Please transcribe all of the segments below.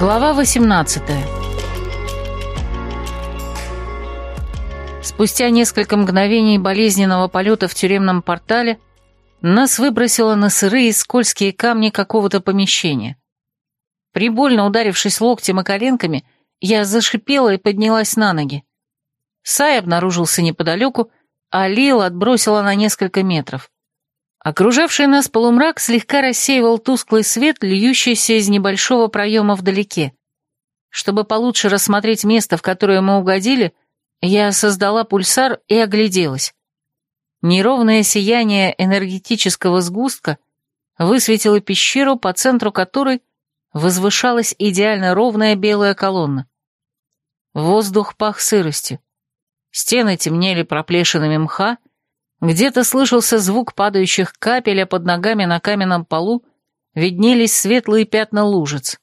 Глава 18 Спустя несколько мгновений болезненного полета в тюремном портале нас выбросило на сырые скользкие камни какого-то помещения. Прибольно ударившись локтем и коленками, я зашипела и поднялась на ноги. Сай обнаружился неподалеку, а Лил отбросила на несколько метров. Окружавший нас полумрак слегка рассеивал тусклый свет, льющийся из небольшого проема вдалеке. Чтобы получше рассмотреть место, в которое мы угодили, я создала пульсар и огляделась. Неровное сияние энергетического сгустка высветило пещеру, по центру которой возвышалась идеально ровная белая колонна. Воздух пах сыростью. Стены темнели проплешинами мха, где-то слышался звук падающих капель, а под ногами на каменном полу виднелись светлые пятна лужиц.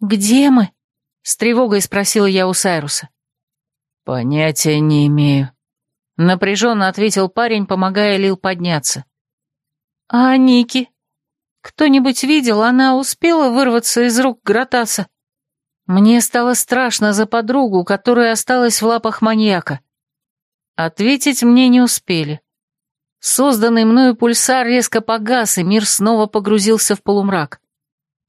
«Где мы?» — с тревогой спросила я у Сайруса. «Понятия не имею», — напряженно ответил парень, помогая Лил подняться. «А Ники? Кто-нибудь видел, она успела вырваться из рук Гратаса?» Мне стало страшно за подругу, которая осталась в лапах маньяка. Ответить мне не успели. Созданный мною пульсар резко погас, и мир снова погрузился в полумрак.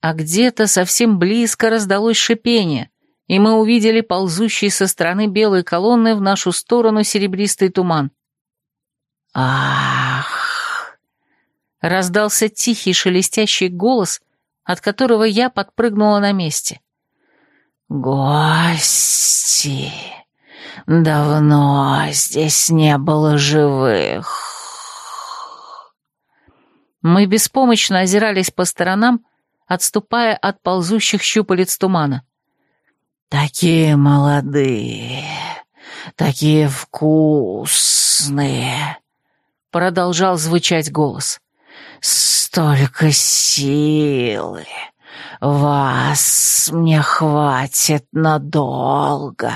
А где-то совсем близко раздалось шипение, и мы увидели ползущий со стороны белой колонны в нашу сторону серебристый туман. «Ах!» Раздался тихий шелестящий голос, от которого я подпрыгнула на месте. «Гости!» Давно здесь не было живых. Мы беспомощно озирались по сторонам, отступая от ползущих щупалец тумана. «Такие молодые, такие вкусные!» Продолжал звучать голос. «Столько силы! Вас мне хватит надолго!»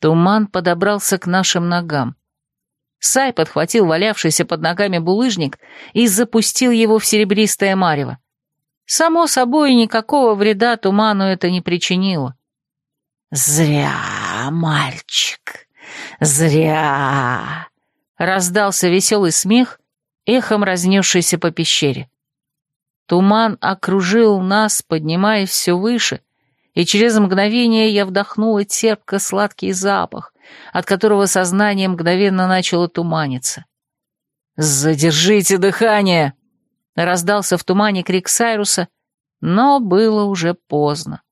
Туман подобрался к нашим ногам. Сай подхватил валявшийся под ногами булыжник и запустил его в серебристое марево. Само собой, никакого вреда туману это не причинило. «Зря, мальчик, зря!» Раздался веселый смех, эхом разнесшийся по пещере. Туман окружил нас, поднимаясь все выше, и через мгновение я вдохнула терпко-сладкий запах, от которого сознание мгновенно начало туманиться. «Задержите дыхание!» — раздался в тумане крик Сайруса, но было уже поздно.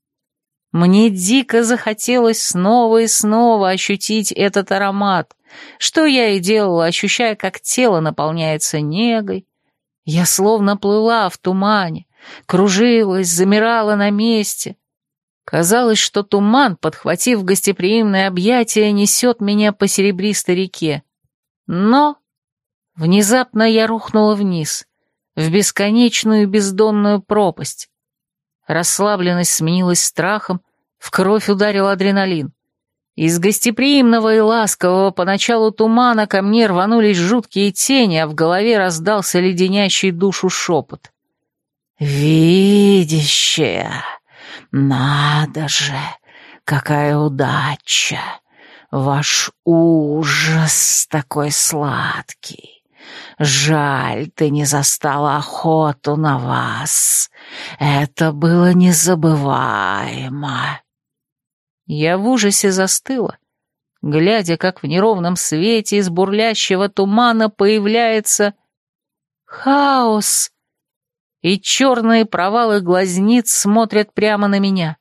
Мне дико захотелось снова и снова ощутить этот аромат, что я и делала, ощущая, как тело наполняется негой. Я словно плыла в тумане, кружилась, замирала на месте, Казалось, что туман, подхватив гостеприимное объятие, несет меня по серебристой реке. Но внезапно я рухнула вниз, в бесконечную бездонную пропасть. Расслабленность сменилась страхом, в кровь ударил адреналин. Из гостеприимного и ласкового поначалу тумана ко мне рванулись жуткие тени, а в голове раздался леденящий душу шепот. «Видящая!» «Надо же, какая удача! Ваш ужас такой сладкий! Жаль, ты не застала охоту на вас. Это было незабываемо!» Я в ужасе застыла, глядя, как в неровном свете из бурлящего тумана появляется хаос и черные провалы глазниц смотрят прямо на меня.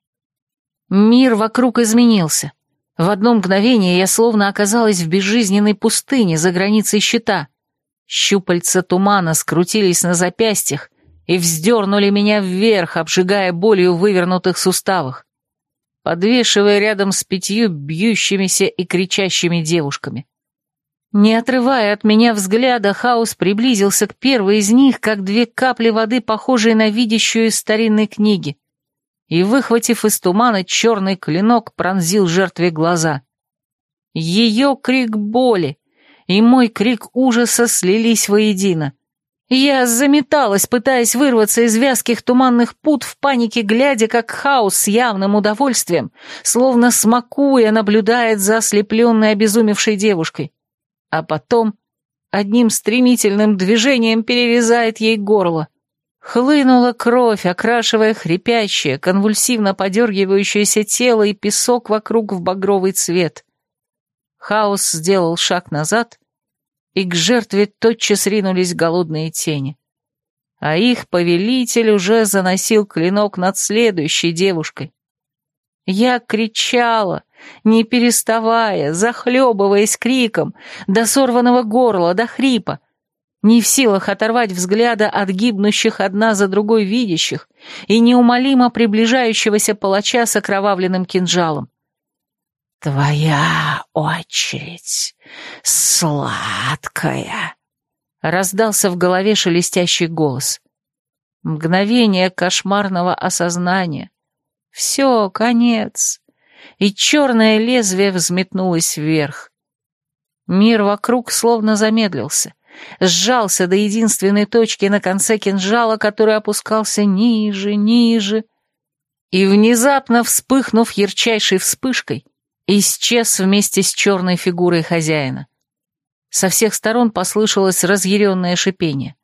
Мир вокруг изменился. В одно мгновение я словно оказалась в безжизненной пустыне за границей щита. Щупальца тумана скрутились на запястьях и вздернули меня вверх, обжигая болью в вывернутых суставах, подвешивая рядом с пятью бьющимися и кричащими девушками. Не отрывая от меня взгляда, Хаус приблизился к первой из них, как две капли воды, похожие на видящую из старинной книги, и, выхватив из тумана черный клинок, пронзил жертве глаза. Ее крик боли и мой крик ужаса слились воедино. Я заметалась, пытаясь вырваться из вязких туманных пут в панике, глядя, как хаос с явным удовольствием, словно смакуя, наблюдает за ослепленной обезумевшей девушкой. А потом одним стремительным движением перерезает ей горло. Хлынула кровь, окрашивая хрипящее, конвульсивно подергивающееся тело и песок вокруг в багровый цвет. Хаос сделал шаг назад, и к жертве тотчас ринулись голодные тени. А их повелитель уже заносил клинок над следующей девушкой. Я кричала, не переставая, захлебываясь криком, до сорванного горла, до хрипа, не в силах оторвать взгляда от гибнущих одна за другой видящих и неумолимо приближающегося палача с окровавленным кинжалом. «Твоя очередь, сладкая!» — раздался в голове шелестящий голос. Мгновение кошмарного осознания. Все, конец. И черное лезвие взметнулось вверх. Мир вокруг словно замедлился, сжался до единственной точки на конце кинжала, который опускался ниже, ниже. И внезапно, вспыхнув ярчайшей вспышкой, исчез вместе с черной фигурой хозяина. Со всех сторон послышалось разъяренное шипение.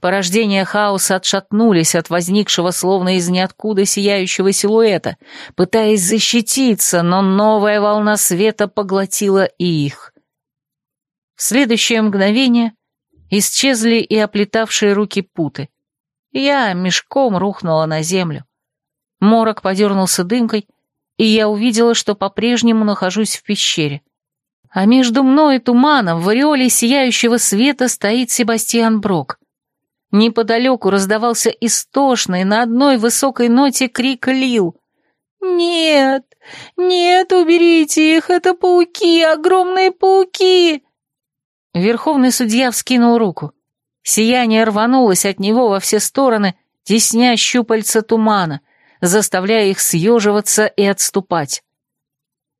Порождения хаоса отшатнулись от возникшего словно из ниоткуда сияющего силуэта, пытаясь защититься, но новая волна света поглотила и их. В следующее мгновение исчезли и оплетавшие руки путы. Я мешком рухнула на землю. Морок подернулся дымкой, и я увидела, что по-прежнему нахожусь в пещере. А между мной и туманом в ореоле сияющего света стоит Себастьян Брок. Неподалеку раздавался истошный на одной высокой ноте крик Лил. «Нет! Нет, уберите их! Это пауки! Огромные пауки!» Верховный судья вскинул руку. Сияние рванулось от него во все стороны, тесня щупальца тумана, заставляя их съеживаться и отступать.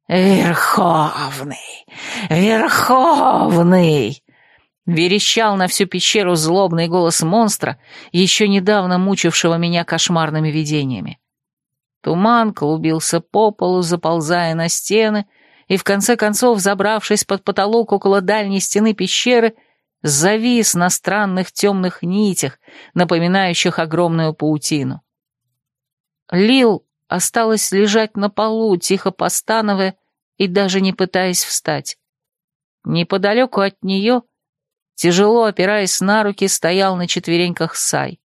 «Верховный! Верховный!» Верещал на всю пещеру злобный голос монстра, еще недавно мучившего меня кошмарными видениями. Туман клубился по полу, заползая на стены, и в конце концов, забравшись под потолок около дальней стены пещеры, завис на странных темных нитях, напоминающих огромную паутину. Лил осталась лежать на полу, тихо постановая и даже не пытаясь встать. Неподалеку от нее, тяжело опираясь на руки, стоял на четвереньках Сай.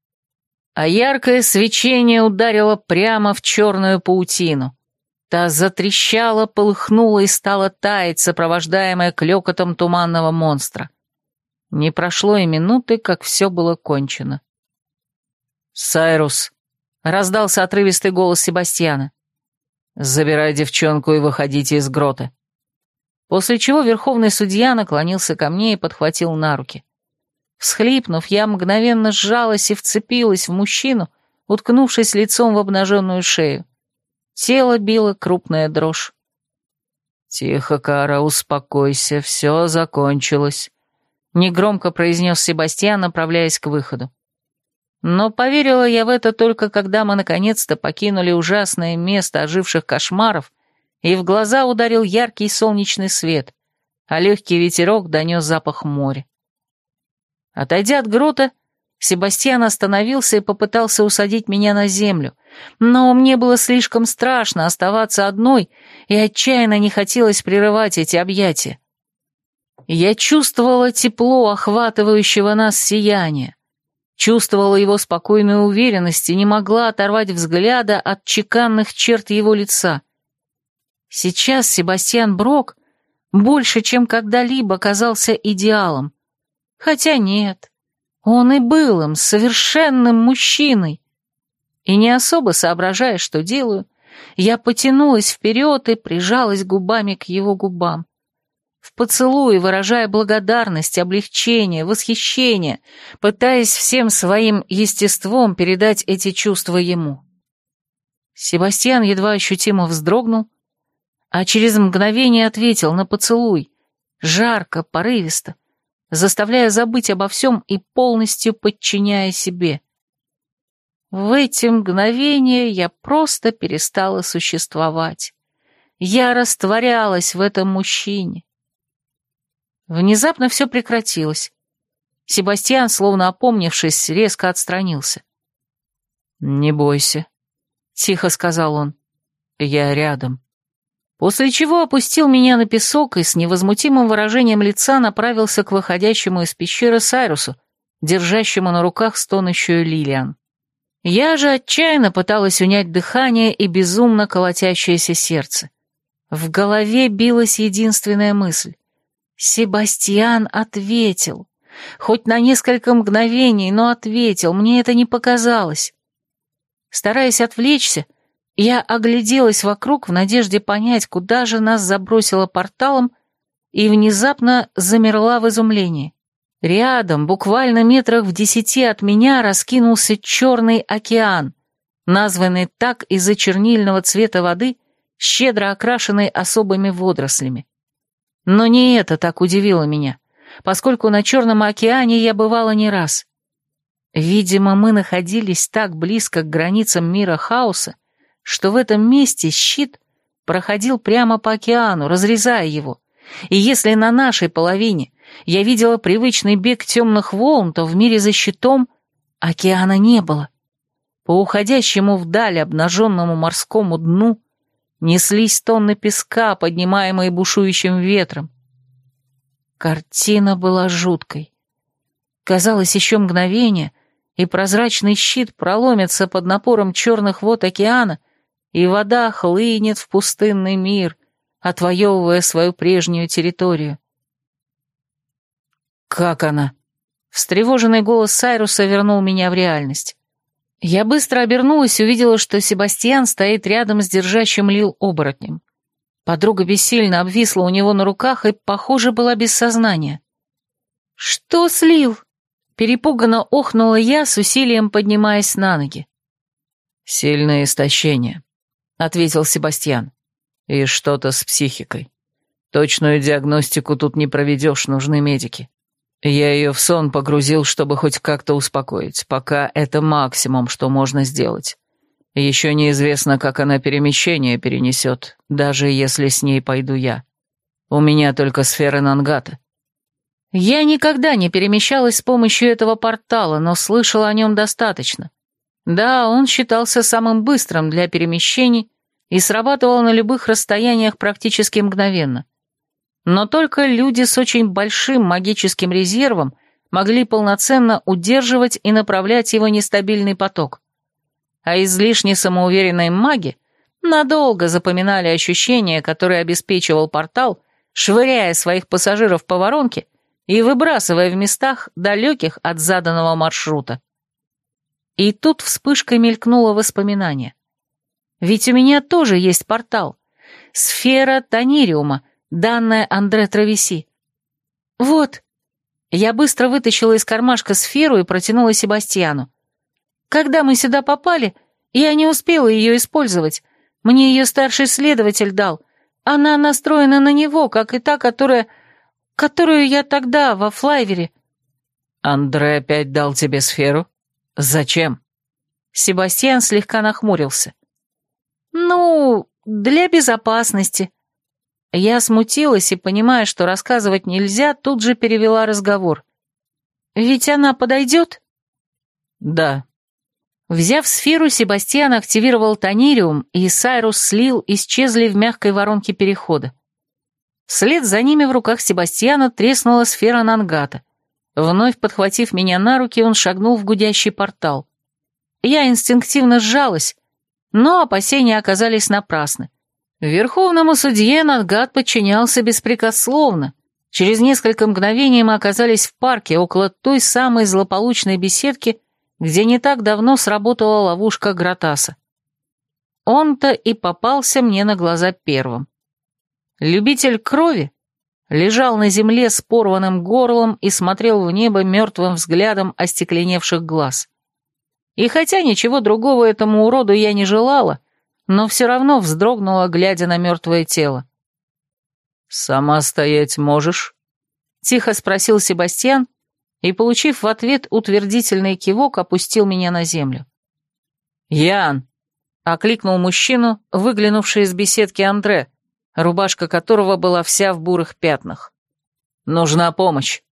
А яркое свечение ударило прямо в черную паутину. Та затрещала, полыхнула и стала таять, сопровождаемая клёкотом туманного монстра. Не прошло и минуты, как все было кончено. «Сайрус!» Раздался отрывистый голос Себастьяна. «Забирай девчонку и выходите из грота». После чего верховный судья наклонился ко мне и подхватил на руки. Всхлипнув, я мгновенно сжалась и вцепилась в мужчину, уткнувшись лицом в обнаженную шею. Тело било крупная дрожь. «Тихо, Кара, успокойся, все закончилось», — негромко произнес Себастьян, направляясь к выходу. Но поверила я в это только когда мы наконец-то покинули ужасное место оживших кошмаров, и в глаза ударил яркий солнечный свет, а легкий ветерок донес запах моря. Отойдя от грота, Себастьян остановился и попытался усадить меня на землю, но мне было слишком страшно оставаться одной, и отчаянно не хотелось прерывать эти объятия. Я чувствовала тепло охватывающего нас сияния, Чувствовала его спокойную уверенность и не могла оторвать взгляда от чеканных черт его лица. Сейчас Себастьян Брок больше, чем когда-либо казался идеалом. Хотя нет, он и был им, совершенным мужчиной. И не особо соображая, что делаю, я потянулась вперед и прижалась губами к его губам в поцелуе, выражая благодарность, облегчение, восхищение, пытаясь всем своим естеством передать эти чувства ему. Себастьян едва ощутимо вздрогнул, а через мгновение ответил на поцелуй, жарко, порывисто, заставляя забыть обо всем и полностью подчиняя себе. В эти мгновения я просто перестала существовать. Я растворялась в этом мужчине. Внезапно все прекратилось. Себастьян, словно опомнившись, резко отстранился. «Не бойся», — тихо сказал он. «Я рядом». После чего опустил меня на песок и с невозмутимым выражением лица направился к выходящему из пещеры Сайрусу, держащему на руках стонущую Лилиан. Я же отчаянно пыталась унять дыхание и безумно колотящееся сердце. В голове билась единственная мысль. Себастьян ответил. Хоть на несколько мгновений, но ответил, мне это не показалось. Стараясь отвлечься, я огляделась вокруг в надежде понять, куда же нас забросило порталом, и внезапно замерла в изумлении. Рядом, буквально метрах в десяти от меня, раскинулся черный океан, названный так из-за чернильного цвета воды, щедро окрашенной особыми водорослями. Но не это так удивило меня, поскольку на Черном океане я бывала не раз. Видимо, мы находились так близко к границам мира хаоса, что в этом месте щит проходил прямо по океану, разрезая его. И если на нашей половине я видела привычный бег темных волн, то в мире за щитом океана не было. По уходящему вдаль обнаженному морскому дну неслись тонны песка, поднимаемые бушующим ветром. Картина была жуткой. Казалось, еще мгновение, и прозрачный щит проломится под напором черных вод океана, и вода хлынет в пустынный мир, отвоевывая свою прежнюю территорию. «Как она?» Встревоженный голос Сайруса вернул меня в реальность. Я быстро обернулась и увидела, что Себастьян стоит рядом с держащим Лил оборотнем. Подруга бессильно обвисла у него на руках и, похоже, была без сознания. «Что с Лил?» Перепуганно охнула я, с усилием поднимаясь на ноги. «Сильное истощение», — ответил Себастьян. «И что-то с психикой. Точную диагностику тут не проведешь, нужны медики. Я ее в сон погрузил, чтобы хоть как-то успокоить. Пока это максимум, что можно сделать. Еще неизвестно, как она перемещение перенесет, даже если с ней пойду я. У меня только сфера Нангата. Я никогда не перемещалась с помощью этого портала, но слышала о нем достаточно. Да, он считался самым быстрым для перемещений и срабатывал на любых расстояниях практически мгновенно. Но только люди с очень большим магическим резервом могли полноценно удерживать и направлять его нестабильный поток. А излишне самоуверенные маги надолго запоминали ощущения, которые обеспечивал портал, швыряя своих пассажиров по воронке и выбрасывая в местах, далеких от заданного маршрута. И тут вспышкой мелькнуло воспоминание. Ведь у меня тоже есть портал. Сфера Танириума — данное Андре Травеси. «Вот». Я быстро вытащила из кармашка сферу и протянула Себастьяну. «Когда мы сюда попали, я не успела ее использовать. Мне ее старший следователь дал. Она настроена на него, как и та, которая... которую я тогда во флайвере». «Андре опять дал тебе сферу? Зачем?» Себастьян слегка нахмурился. «Ну, для безопасности», я смутилась и, понимая, что рассказывать нельзя, тут же перевела разговор. «Ведь она подойдет?» «Да». Взяв сферу, Себастьян активировал тонириум, и Сайрус слил исчезли в мягкой воронке перехода. Вслед за ними в руках Себастьяна треснула сфера Нангата. Вновь подхватив меня на руки, он шагнул в гудящий портал. Я инстинктивно сжалась, но опасения оказались напрасны. Верховному судье Надгад подчинялся беспрекословно. Через несколько мгновений мы оказались в парке около той самой злополучной беседки, где не так давно сработала ловушка Гратаса. Он-то и попался мне на глаза первым. Любитель крови лежал на земле с порванным горлом и смотрел в небо мертвым взглядом остекленевших глаз. И хотя ничего другого этому уроду я не желала, но все равно вздрогнула, глядя на мертвое тело. «Сама стоять можешь?» Тихо спросил Себастьян и, получив в ответ утвердительный кивок, опустил меня на землю. «Ян!» — окликнул мужчину, выглянувший из беседки Андре, рубашка которого была вся в бурых пятнах. «Нужна помощь».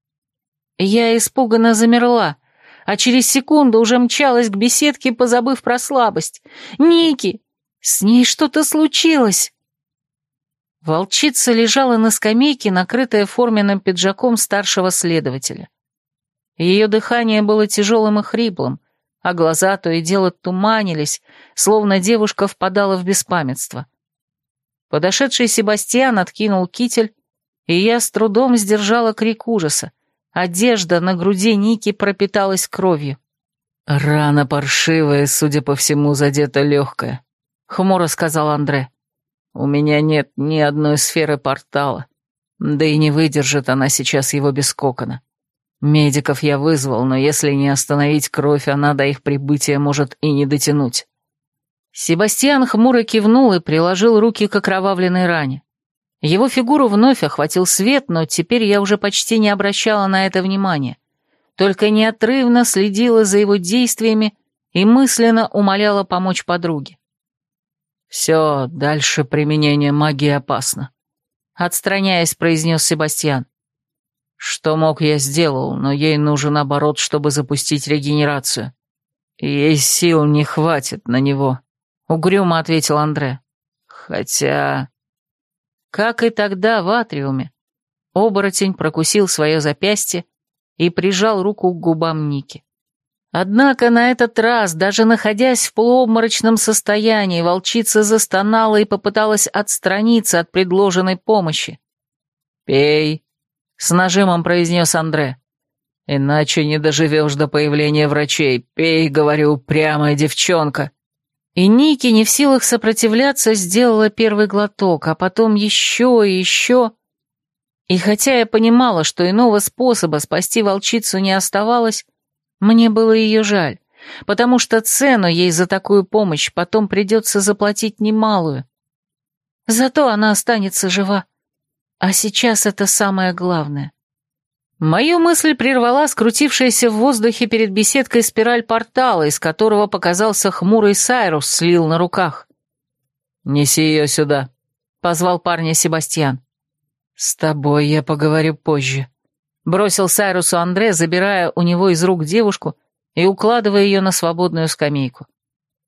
Я испуганно замерла, а через секунду уже мчалась к беседке, позабыв про слабость. «Ники! С ней что-то случилось!» Волчица лежала на скамейке, накрытая форменным пиджаком старшего следователя. Ее дыхание было тяжелым и хриплым, а глаза то и дело туманились, словно девушка впадала в беспамятство. Подошедший Себастьян откинул китель, и я с трудом сдержала крик ужаса. Одежда на груди Ники пропиталась кровью. «Рана паршивая, судя по всему, задета легкая», — хмуро сказал Андре. У меня нет ни одной сферы портала, да и не выдержит она сейчас его без кокона. Медиков я вызвал, но если не остановить кровь, она до их прибытия может и не дотянуть. Себастьян хмуро кивнул и приложил руки к окровавленной ране. Его фигуру вновь охватил свет, но теперь я уже почти не обращала на это внимания, только неотрывно следила за его действиями и мысленно умоляла помочь подруге. «Все, дальше применение магии опасно», — отстраняясь, произнес Себастьян. «Что мог, я сделал, но ей нужен оборот, чтобы запустить регенерацию. Ей сил не хватит на него», — угрюмо ответил Андре. «Хотя...» Как и тогда в атриуме, оборотень прокусил свое запястье и прижал руку к губам Ники. Однако на этот раз, даже находясь в полуобморочном состоянии, волчица застонала и попыталась отстраниться от предложенной помощи. «Пей», — с нажимом произнес Андре. «Иначе не доживешь до появления врачей. Пей, говорю, упрямая девчонка». И Ники, не в силах сопротивляться, сделала первый глоток, а потом еще и еще. И хотя я понимала, что иного способа спасти волчицу не оставалось, мне было ее жаль, потому что цену ей за такую помощь потом придется заплатить немалую. Зато она останется жива. А сейчас это самое главное. Мою мысль прервала скрутившаяся в воздухе перед беседкой спираль портала, из которого показался хмурый Сайрус слил на руках. «Неси ее сюда», — позвал парня Себастьян. «С тобой я поговорю позже», Бросил Сайрусу Андре, забирая у него из рук девушку и укладывая ее на свободную скамейку.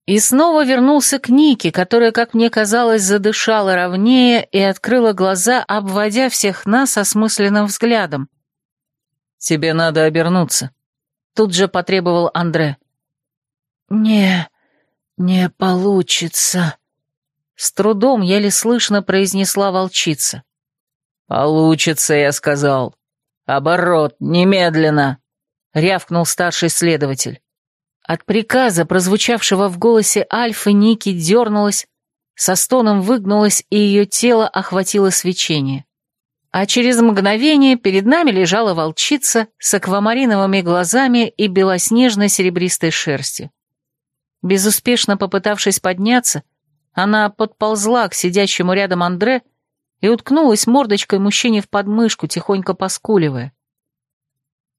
И снова вернулся к Нике, которая, как мне казалось, задышала ровнее и открыла глаза, обводя всех нас осмысленным взглядом. «Тебе надо обернуться», — тут же потребовал Андре. «Не, не получится», — с трудом еле слышно произнесла волчица. «Получится, я сказал», «Оборот, немедленно!» — рявкнул старший следователь. От приказа, прозвучавшего в голосе Альфы, Ники дернулась, со стоном выгнулась, и ее тело охватило свечение. А через мгновение перед нами лежала волчица с аквамариновыми глазами и белоснежно-серебристой шерстью. Безуспешно попытавшись подняться, она подползла к сидящему рядом Андре и уткнулась мордочкой мужчине в подмышку, тихонько поскуливая.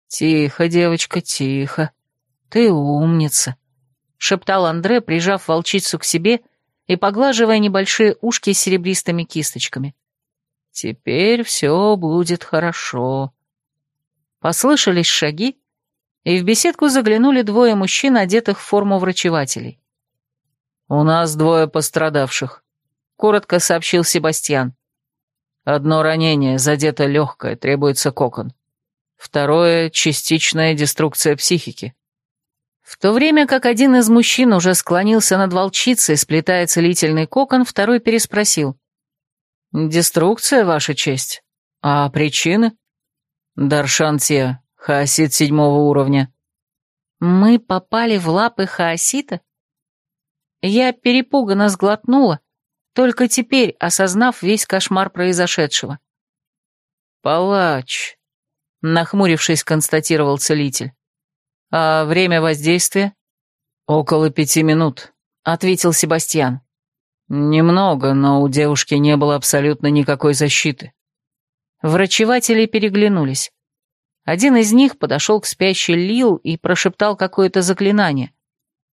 «Тихо, девочка, тихо. Ты умница», — шептал Андре, прижав волчицу к себе и поглаживая небольшие ушки с серебристыми кисточками. «Теперь все будет хорошо». Послышались шаги, и в беседку заглянули двое мужчин, одетых в форму врачевателей. «У нас двое пострадавших», — коротко сообщил Себастьян. Одно ранение, задето легкое, требуется кокон. Второе — частичная деструкция психики. В то время как один из мужчин уже склонился над волчицей, сплетая целительный кокон, второй переспросил. «Деструкция, Ваша честь? А причины?» «Даршантия, хаосит седьмого уровня». «Мы попали в лапы хаосита?» Я перепуганно сглотнула, только теперь осознав весь кошмар произошедшего. «Палач», — нахмурившись, констатировал целитель. «А время воздействия?» «Около пяти минут», — ответил Себастьян. «Немного, но у девушки не было абсолютно никакой защиты». Врачеватели переглянулись. Один из них подошел к спящей Лил и прошептал какое-то заклинание,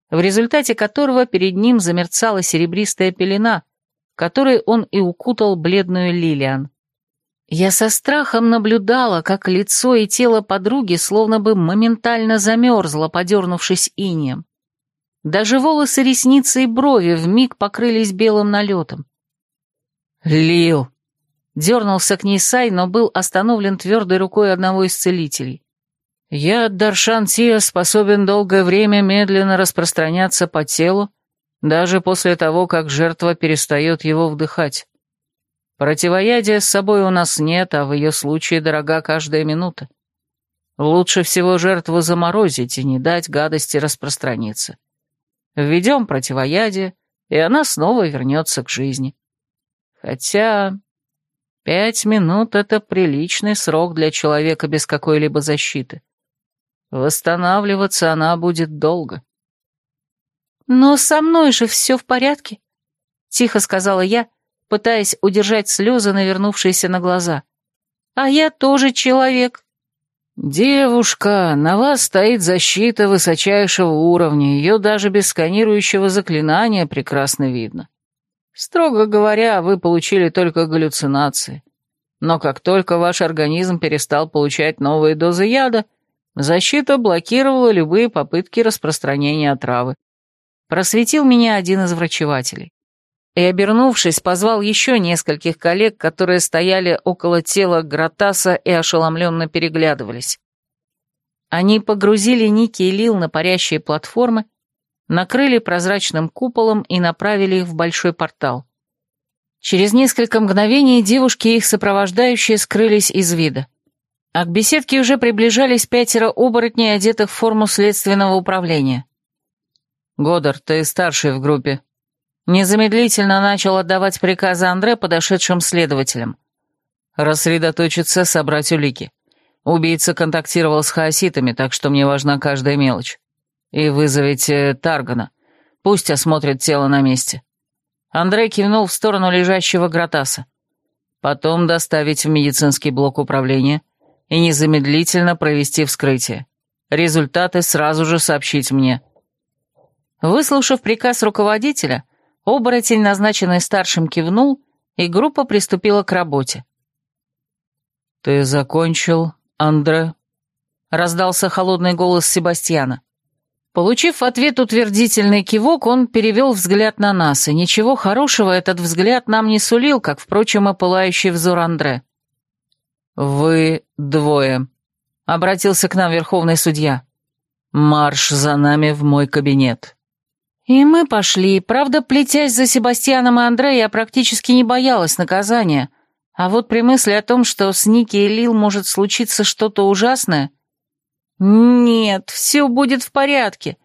в результате которого перед ним замерцала серебристая пелена, которой он и укутал бледную Лилиан. Я со страхом наблюдала, как лицо и тело подруги словно бы моментально замерзло, подернувшись инеем. Даже волосы, ресницы и брови вмиг покрылись белым налетом. «Лил!» Дернулся к ней Сай, но был остановлен твердой рукой одного из целителей. «Я, Даршан Тия, способен долгое время медленно распространяться по телу, даже после того, как жертва перестает его вдыхать. Противоядия с собой у нас нет, а в ее случае дорога каждая минута. Лучше всего жертву заморозить и не дать гадости распространиться. Введем противоядие, и она снова вернется к жизни. Хотя пять минут — это приличный срок для человека без какой-либо защиты. Восстанавливаться она будет долго. «Но со мной же все в порядке», — тихо сказала я, пытаясь удержать слезы, навернувшиеся на глаза. «А я тоже человек». «Девушка, на вас стоит защита высочайшего уровня, ее даже без сканирующего заклинания прекрасно видно. Строго говоря, вы получили только галлюцинации. Но как только ваш организм перестал получать новые дозы яда, защита блокировала любые попытки распространения отравы. Просветил меня один из врачевателей. И, обернувшись, позвал еще нескольких коллег, которые стояли около тела Гратаса и ошеломленно переглядывались. Они погрузили Ники и Лил на парящие платформы, накрыли прозрачным куполом и направили их в большой портал. Через несколько мгновений девушки и их сопровождающие скрылись из вида. А к беседке уже приближались пятеро оборотней, одетых в форму следственного управления. «Годар, ты старший в группе». Незамедлительно начал отдавать приказы Андре подошедшим следователям. Рассредоточиться, собрать улики. Убийца контактировал с хаоситами, так что мне важна каждая мелочь. И вызовите Таргана. Пусть осмотрит тело на месте. Андрей кивнул в сторону лежащего Гратаса. Потом доставить в медицинский блок управления и незамедлительно провести вскрытие. Результаты сразу же сообщить мне. Выслушав приказ руководителя, оборотень, назначенный старшим, кивнул, и группа приступила к работе. «Ты закончил, Андре?» — раздался холодный голос Себастьяна. Получив в ответ утвердительный кивок, он перевел взгляд на нас, и ничего хорошего этот взгляд нам не сулил, как, впрочем, и пылающий взор Андре. «Вы двое», — обратился к нам верховный судья. «Марш за нами в мой кабинет». И мы пошли. Правда, плетясь за Себастьяном и Андре, я практически не боялась наказания. А вот при мысли о том, что с Ники и Лил может случиться что-то ужасное... Нет, все будет в порядке.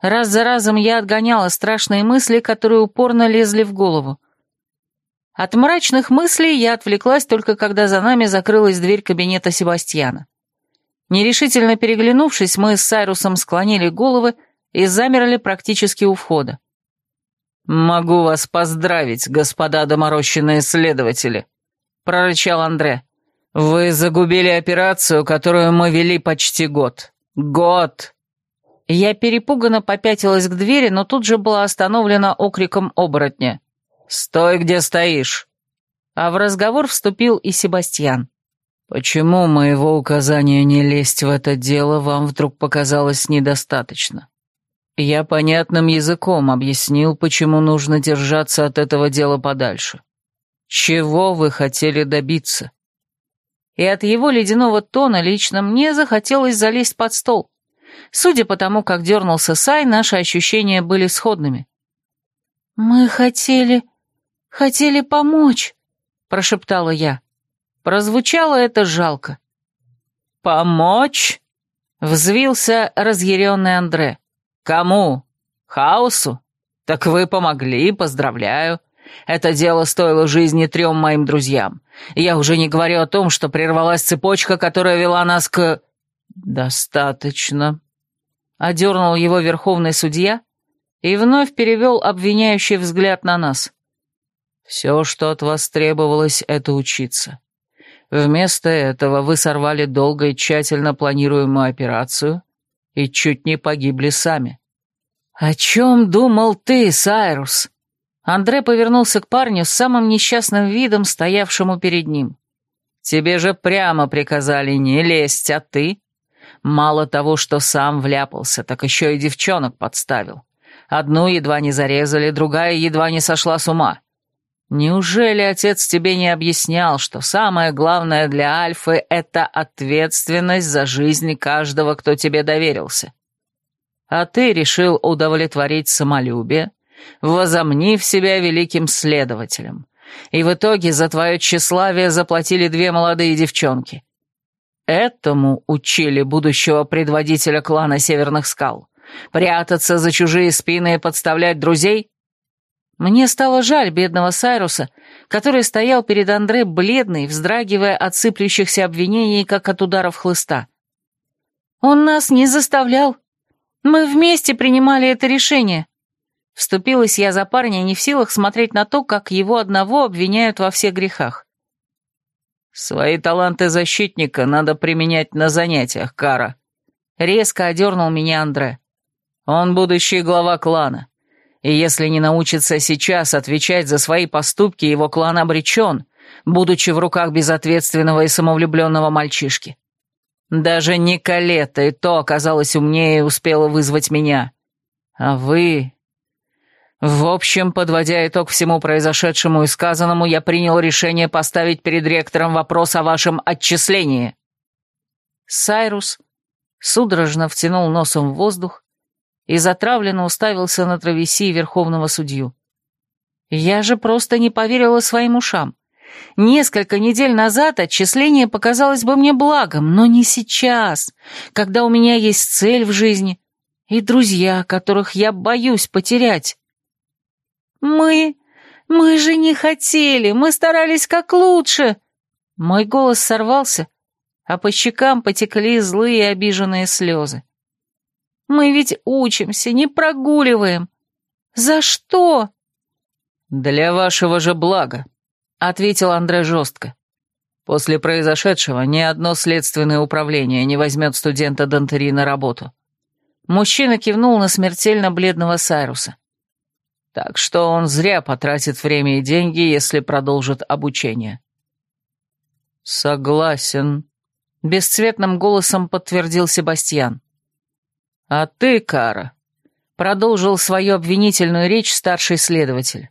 Раз за разом я отгоняла страшные мысли, которые упорно лезли в голову. От мрачных мыслей я отвлеклась только когда за нами закрылась дверь кабинета Себастьяна. Нерешительно переглянувшись, мы с Сайрусом склонили головы и замерли практически у входа. «Могу вас поздравить, господа доморощенные следователи», — прорычал Андре. «Вы загубили операцию, которую мы вели почти год. Год!» Я перепуганно попятилась к двери, но тут же была остановлена окриком оборотня. «Стой, где стоишь!» А в разговор вступил и Себастьян. «Почему моего указания не лезть в это дело вам вдруг показалось недостаточно?» Я понятным языком объяснил, почему нужно держаться от этого дела подальше. Чего вы хотели добиться? И от его ледяного тона лично мне захотелось залезть под стол. Судя по тому, как дернулся Сай, наши ощущения были сходными. «Мы хотели... хотели помочь», — прошептала я. Прозвучало это жалко. «Помочь?» — взвился разъяренный Андре. «Кому? Хаосу? Так вы помогли, поздравляю. Это дело стоило жизни трем моим друзьям. Я уже не говорю о том, что прервалась цепочка, которая вела нас к...» «Достаточно», — одернул его верховный судья и вновь перевел обвиняющий взгляд на нас. «Все, что от вас требовалось, это учиться. Вместо этого вы сорвали долго и тщательно планируемую операцию и чуть не погибли сами. «О чем думал ты, Сайрус?» Андре повернулся к парню с самым несчастным видом, стоявшему перед ним. «Тебе же прямо приказали не лезть, а ты? Мало того, что сам вляпался, так еще и девчонок подставил. Одну едва не зарезали, другая едва не сошла с ума. Неужели отец тебе не объяснял, что самое главное для Альфы — это ответственность за жизнь каждого, кто тебе доверился? А ты решил удовлетворить самолюбие, возомнив себя великим следователем. И в итоге за твое тщеславие заплатили две молодые девчонки. Этому учили будущего предводителя клана Северных Скал. Прятаться за чужие спины и подставлять друзей? Мне стало жаль бедного Сайруса, который стоял перед Андре бледный, вздрагивая от сыплющихся обвинений, как от ударов хлыста. «Он нас не заставлял. Мы вместе принимали это решение». Вступилась я за парня, не в силах смотреть на то, как его одного обвиняют во всех грехах. «Свои таланты защитника надо применять на занятиях, Кара», — резко одернул меня Андре. «Он будущий глава клана. И если не научится сейчас отвечать за свои поступки, его клан обречен, будучи в руках безответственного и самовлюбленного мальчишки. Даже Николета и то оказалось умнее и успела вызвать меня. А вы... В общем, подводя итог всему произошедшему и сказанному, я принял решение поставить перед ректором вопрос о вашем отчислении. Сайрус судорожно втянул носом в воздух, и затравленно уставился на травеси верховного судью. Я же просто не поверила своим ушам. Несколько недель назад отчисление показалось бы мне благом, но не сейчас, когда у меня есть цель в жизни и друзья, которых я боюсь потерять. «Мы... мы же не хотели, мы старались как лучше!» Мой голос сорвался, а по щекам потекли злые обиженные слезы. Мы ведь учимся, не прогуливаем. За что?» «Для вашего же блага», — ответил Андре жестко. «После произошедшего ни одно следственное управление не возьмет студента Дантери на работу». Мужчина кивнул на смертельно бледного Сайруса. «Так что он зря потратит время и деньги, если продолжит обучение». «Согласен», — бесцветным голосом подтвердил Себастьян. «А ты, Кара», — продолжил свою обвинительную речь старший следователь,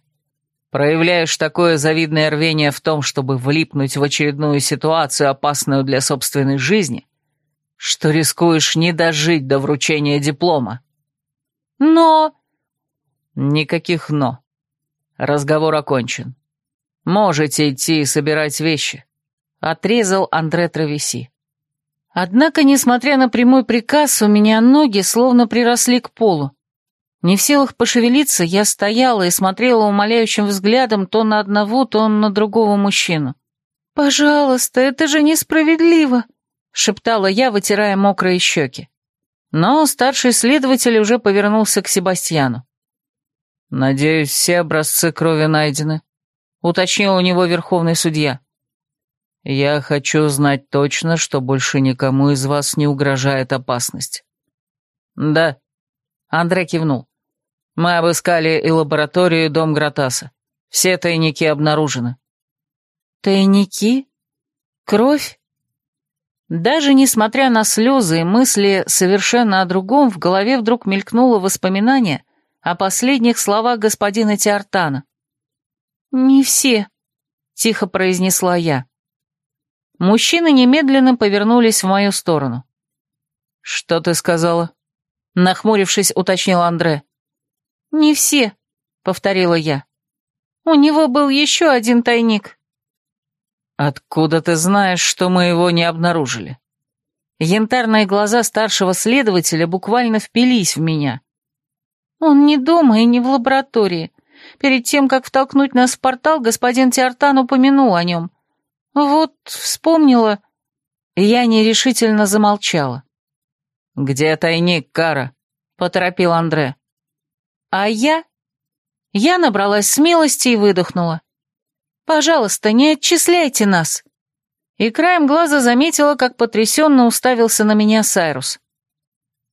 «проявляешь такое завидное рвение в том, чтобы влипнуть в очередную ситуацию, опасную для собственной жизни, что рискуешь не дожить до вручения диплома». «Но...» «Никаких «но». Разговор окончен. Можете идти и собирать вещи», — отрезал Андре Травеси. Однако, несмотря на прямой приказ, у меня ноги словно приросли к полу. Не в силах пошевелиться, я стояла и смотрела умоляющим взглядом то на одного, то на другого мужчину. «Пожалуйста, это же несправедливо!» — шептала я, вытирая мокрые щеки. Но старший следователь уже повернулся к Себастьяну. «Надеюсь, все образцы крови найдены», — уточнил у него верховный судья. Я хочу знать точно, что больше никому из вас не угрожает опасность. Да. Андрей кивнул. Мы обыскали и лабораторию, и дом Гратаса. Все тайники обнаружены. Тайники? Кровь? Даже несмотря на слезы и мысли совершенно о другом, в голове вдруг мелькнуло воспоминание о последних словах господина Тиартана. «Не все», — тихо произнесла я. Мужчины немедленно повернулись в мою сторону. «Что ты сказала?» Нахмурившись, уточнил Андре. «Не все», — повторила я. «У него был еще один тайник». «Откуда ты знаешь, что мы его не обнаружили?» Янтарные глаза старшего следователя буквально впились в меня. «Он не дома и не в лаборатории. Перед тем, как втолкнуть нас в портал, господин Тиартан упомянул о нем. «Вот, вспомнила». Я нерешительно замолчала. «Где тайник, Кара?» — поторопил Андре. «А я?» Я набралась смелости и выдохнула. «Пожалуйста, не отчисляйте нас». И краем глаза заметила, как потрясенно уставился на меня Сайрус.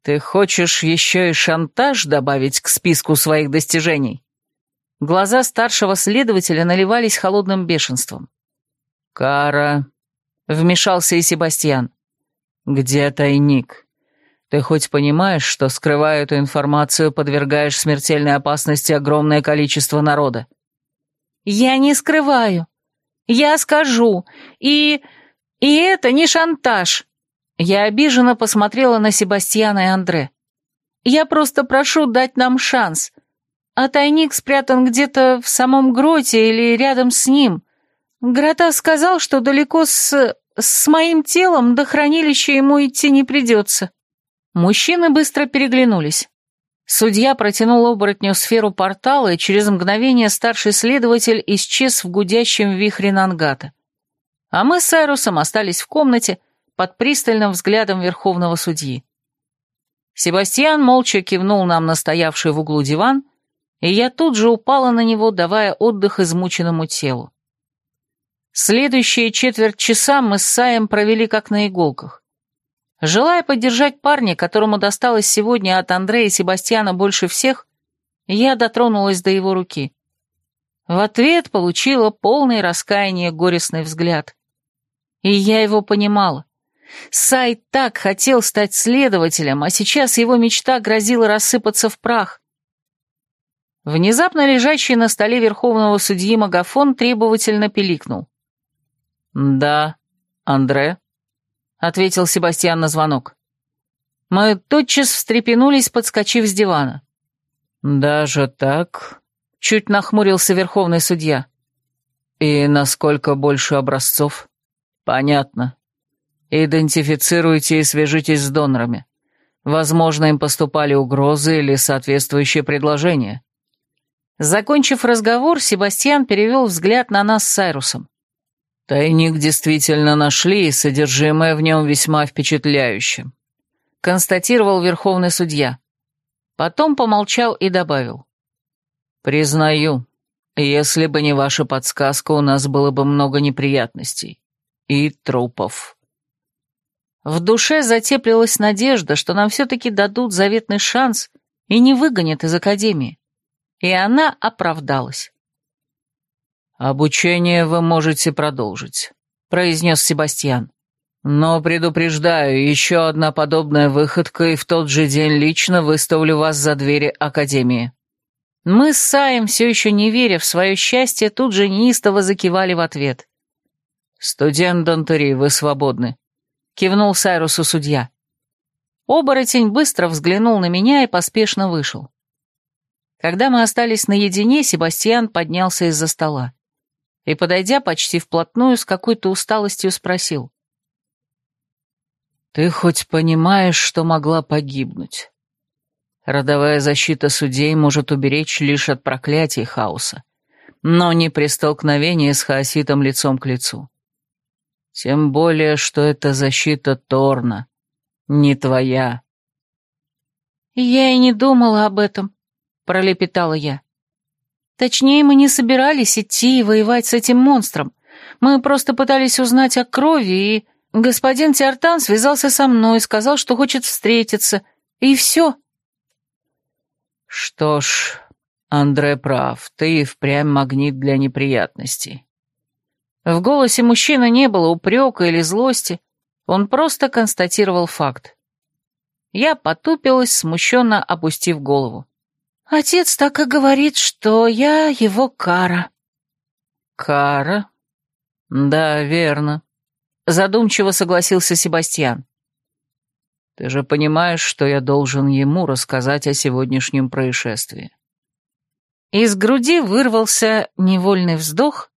«Ты хочешь еще и шантаж добавить к списку своих достижений?» Глаза старшего следователя наливались холодным бешенством. «Кара», — вмешался и Себастьян. «Где тайник? Ты хоть понимаешь, что, скрывая эту информацию, подвергаешь смертельной опасности огромное количество народа?» «Я не скрываю. Я скажу. И... и это не шантаж. Я обиженно посмотрела на Себастьяна и Андре. «Я просто прошу дать нам шанс. А тайник спрятан где-то в самом гроте или рядом с ним. Грота сказал, что далеко с... с моим телом до хранилища ему идти не придется». Мужчины быстро переглянулись. Судья протянул оборотню сферу портала, и через мгновение старший следователь исчез в гудящем вихре Нангата. А мы с Айрусом остались в комнате, под пристальным взглядом верховного судьи. Себастьян молча кивнул нам на стоявший в углу диван, и я тут же упала на него, давая отдых измученному телу. Следующие четверть часа мы с Саем провели как на иголках. Желая поддержать парня, которому досталось сегодня от Андрея и Себастьяна больше всех, я дотронулась до его руки. В ответ получила полный раскаяние горестный взгляд. И я его понимала. Сай так хотел стать следователем, а сейчас его мечта грозила рассыпаться в прах. Внезапно лежащий на столе верховного судьи Магафон требовательно пиликнул. «Да, Андре», — ответил Себастьян на звонок. Мы тотчас встрепенулись, подскочив с дивана. «Даже так?» — чуть нахмурился верховный судья. «И насколько больше образцов?» «Понятно. Идентифицируйте и свяжитесь с донорами. Возможно, им поступали угрозы или соответствующие предложения. Закончив разговор, Себастьян перевел взгляд на нас с Сайрусом. Тайник действительно нашли, и содержимое в нем весьма впечатляюще. Констатировал верховный судья. Потом помолчал и добавил. Признаю, если бы не ваша подсказка, у нас было бы много неприятностей. И трупов. В душе затеплилась надежда, что нам все-таки дадут заветный шанс и не выгонят из академии. И она оправдалась. «Обучение вы можете продолжить», — произнес Себастьян. «Но предупреждаю, еще одна подобная выходка, и в тот же день лично выставлю вас за двери Академии». Мы с Саем, все еще не веря в свое счастье, тут же неистово закивали в ответ. «Студент Донтери, вы свободны», кивнул Сайрусу судья. Оборотень быстро взглянул на меня и поспешно вышел. Когда мы остались наедине, Себастьян поднялся из-за стола и, подойдя почти вплотную, с какой-то усталостью спросил. «Ты хоть понимаешь, что могла погибнуть? Родовая защита судей может уберечь лишь от проклятий хаоса, но не при столкновении с хаоситом лицом к лицу. Тем более, что это защита Торна, не твоя. Я и не думала об этом, пролепетала я. Точнее, мы не собирались идти и воевать с этим монстром. Мы просто пытались узнать о крови, и господин Тиартан связался со мной, сказал, что хочет встретиться, и все. Что ж, Андре прав, ты и впрямь магнит для неприятностей. В голосе мужчины не было упрека или злости, он просто констатировал факт. Я потупилась, смущенно опустив голову. «Отец так и говорит, что я его кара». «Кара? Да, верно», — задумчиво согласился Себастьян. «Ты же понимаешь, что я должен ему рассказать о сегодняшнем происшествии». Из груди вырвался невольный вздох,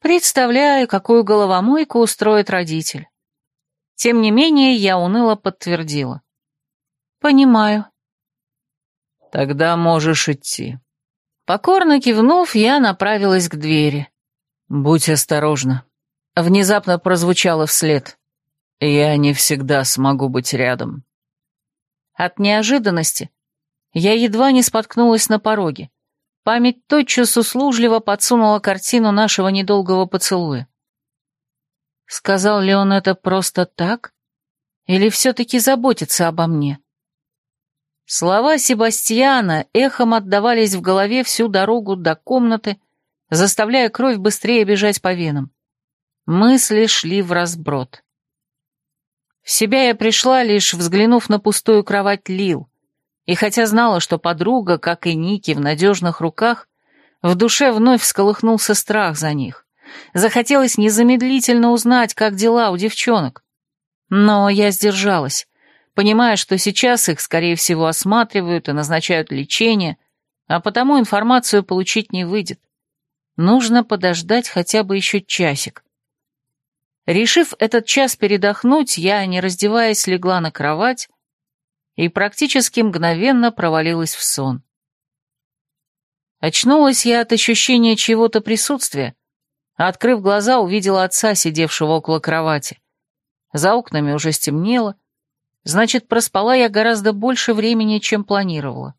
Представляю, какую головомойку устроит родитель. Тем не менее, я уныло подтвердила. Понимаю. Тогда можешь идти. Покорно кивнув, я направилась к двери. Будь осторожна. Внезапно прозвучало вслед. Я не всегда смогу быть рядом. От неожиданности я едва не споткнулась на пороге. Память тотчас услужливо подсунула картину нашего недолгого поцелуя. Сказал ли он это просто так? Или все-таки заботится обо мне? Слова Себастьяна эхом отдавались в голове всю дорогу до комнаты, заставляя кровь быстрее бежать по венам. Мысли шли в разброд. В себя я пришла, лишь взглянув на пустую кровать Лил, и хотя знала, что подруга, как и Ники, в надежных руках, в душе вновь всколыхнулся страх за них. Захотелось незамедлительно узнать, как дела у девчонок. Но я сдержалась, понимая, что сейчас их, скорее всего, осматривают и назначают лечение, а потому информацию получить не выйдет. Нужно подождать хотя бы еще часик. Решив этот час передохнуть, я, не раздеваясь, легла на кровать и практически мгновенно провалилась в сон. Очнулась я от ощущения чего-то присутствия, а открыв глаза, увидела отца, сидевшего около кровати. За окнами уже стемнело, значит, проспала я гораздо больше времени, чем планировала.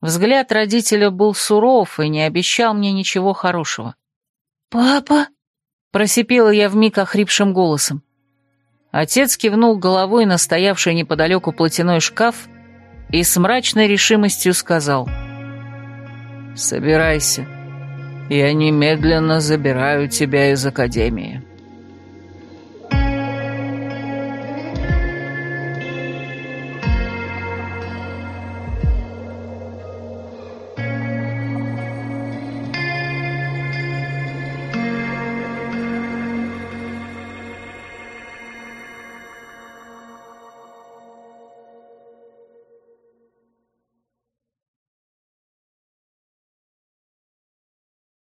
Взгляд родителя был суров и не обещал мне ничего хорошего. «Папа?» — просипела я вмиг охрипшим голосом. Отец кивнул головой на стоявший неподалеку платяной шкаф и с мрачной решимостью сказал «Собирайся, я немедленно забираю тебя из академии».